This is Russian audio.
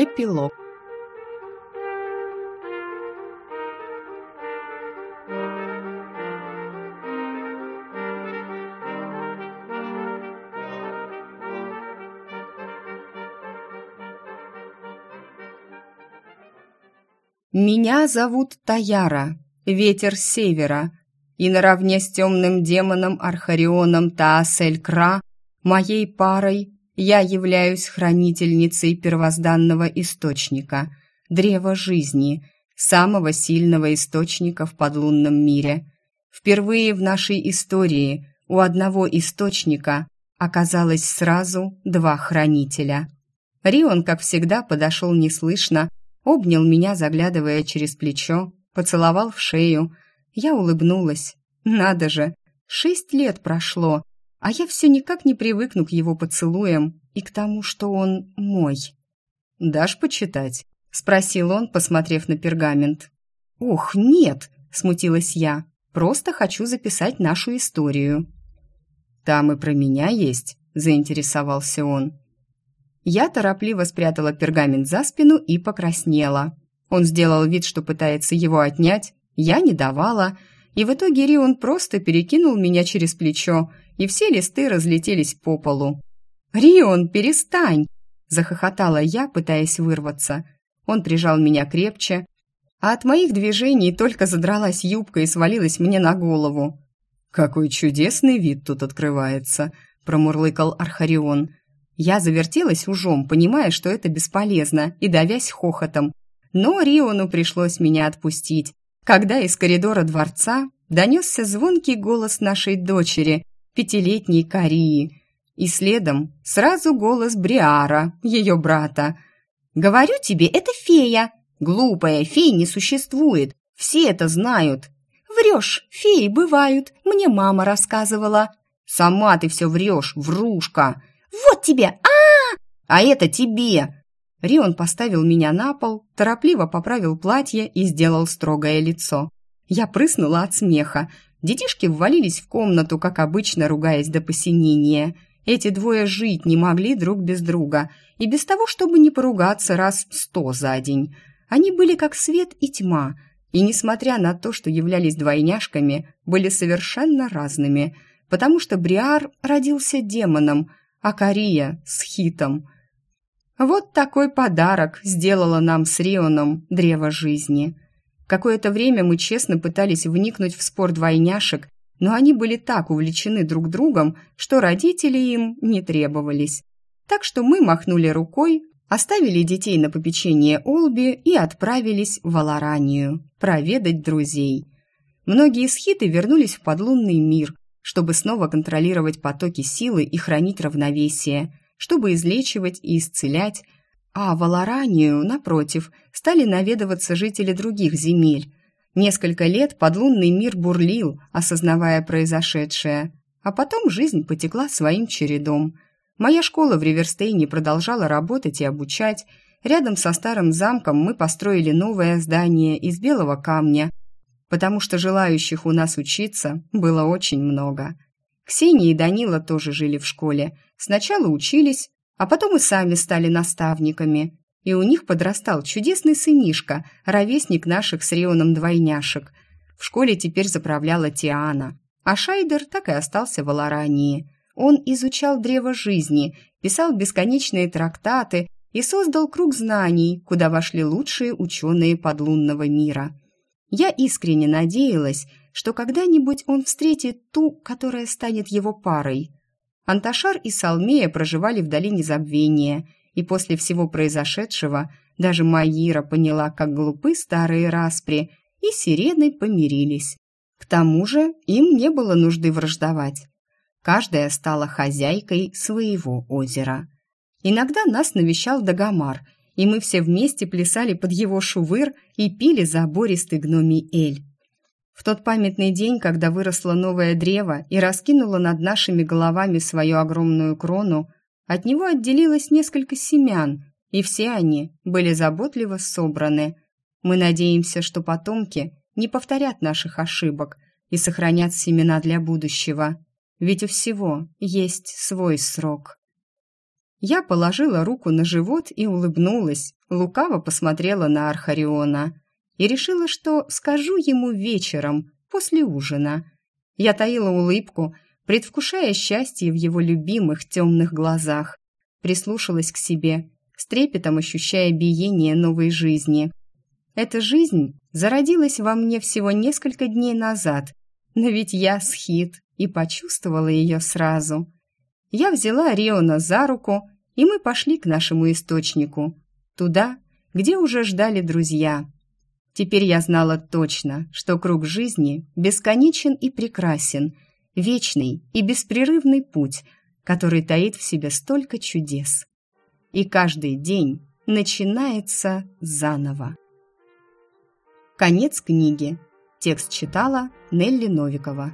Эпилог. Меня зовут Таяра, ветер севера, и наравне с темным демоном Архарионом Таасель-Кра, моей парой, я являюсь хранительницей первозданного источника, древа жизни, самого сильного источника в подлунном мире. Впервые в нашей истории у одного источника оказалось сразу два хранителя. Рион, как всегда, подошел неслышно, обнял меня, заглядывая через плечо, поцеловал в шею. Я улыбнулась. Надо же, шесть лет прошло, а я все никак не привыкну к его поцелуям и к тому, что он мой. «Дашь почитать?» — спросил он, посмотрев на пергамент. «Ох, нет!» — смутилась я. «Просто хочу записать нашу историю». «Там и про меня есть», — заинтересовался он. Я торопливо спрятала пергамент за спину и покраснела. Он сделал вид, что пытается его отнять, я не давала, и в итоге Рион просто перекинул меня через плечо, и все листы разлетелись по полу. «Рион, перестань!» – захохотала я, пытаясь вырваться. Он прижал меня крепче, а от моих движений только задралась юбка и свалилась мне на голову. «Какой чудесный вид тут открывается!» – промурлыкал Архарион. Я завертелась ужом, понимая, что это бесполезно, и давясь хохотом. Но Риону пришлось меня отпустить, когда из коридора дворца донесся звонкий голос нашей дочери, пятилетней Карии, и следом сразу голос Бриара, ее брата. «Говорю тебе, это фея!» «Глупая, фей не существует, все это знают!» «Врешь, феи бывают, мне мама рассказывала!» «Сама ты все врешь, врушка!» «Вот тебе! а, а это тебе!» Рион поставил меня на пол, торопливо поправил платье и сделал строгое лицо. Я прыснула от смеха. Детишки ввалились в комнату, как обычно, ругаясь до посинения. Эти двое жить не могли друг без друга, и без того, чтобы не поругаться раз сто за день. Они были как свет и тьма, и, несмотря на то, что являлись двойняшками, были совершенно разными, потому что Бриар родился демоном, а Кария с Хитом. Вот такой подарок сделала нам с Рионом древо жизни. Какое-то время мы честно пытались вникнуть в спор двойняшек, но они были так увлечены друг другом, что родители им не требовались. Так что мы махнули рукой, оставили детей на попечение Олби и отправились в Аларанию проведать друзей. Многие схиты вернулись в подлунный мир, чтобы снова контролировать потоки силы и хранить равновесие, чтобы излечивать и исцелять, а в Аларанию, напротив, стали наведываться жители других земель. Несколько лет подлунный мир бурлил, осознавая произошедшее, а потом жизнь потекла своим чередом. Моя школа в Риверстейне продолжала работать и обучать. Рядом со старым замком мы построили новое здание из белого камня – потому что желающих у нас учиться было очень много. Ксения и Данила тоже жили в школе. Сначала учились, а потом и сами стали наставниками. И у них подрастал чудесный сынишка, ровесник наших с Рионом двойняшек. В школе теперь заправляла Тиана, а Шайдер так и остался в Аларании. Он изучал древо жизни, писал бесконечные трактаты и создал круг знаний, куда вошли лучшие ученые подлунного мира – я искренне надеялась, что когда-нибудь он встретит ту, которая станет его парой. Анташар и Салмея проживали в долине забвения, и после всего произошедшего даже Маира поняла, как глупы старые распри, и сирены помирились. К тому же им не было нужды враждовать. Каждая стала хозяйкой своего озера. Иногда нас навещал Дагомар – и мы все вместе плясали под его шувыр и пили забористый гномий эль. В тот памятный день, когда выросло новое древо и раскинуло над нашими головами свою огромную крону, от него отделилось несколько семян, и все они были заботливо собраны. Мы надеемся, что потомки не повторят наших ошибок и сохранят семена для будущего, ведь у всего есть свой срок. Я положила руку на живот и улыбнулась, лукаво посмотрела на Архариона и решила, что скажу ему вечером, после ужина. Я таила улыбку, предвкушая счастье в его любимых темных глазах. Прислушалась к себе, с трепетом ощущая биение новой жизни. Эта жизнь зародилась во мне всего несколько дней назад, но ведь я схит и почувствовала ее сразу. Я взяла Риона за руку, и мы пошли к нашему источнику, туда, где уже ждали друзья. Теперь я знала точно, что круг жизни бесконечен и прекрасен, вечный и беспрерывный путь, который таит в себе столько чудес. И каждый день начинается заново. Конец книги. Текст читала Нелли Новикова.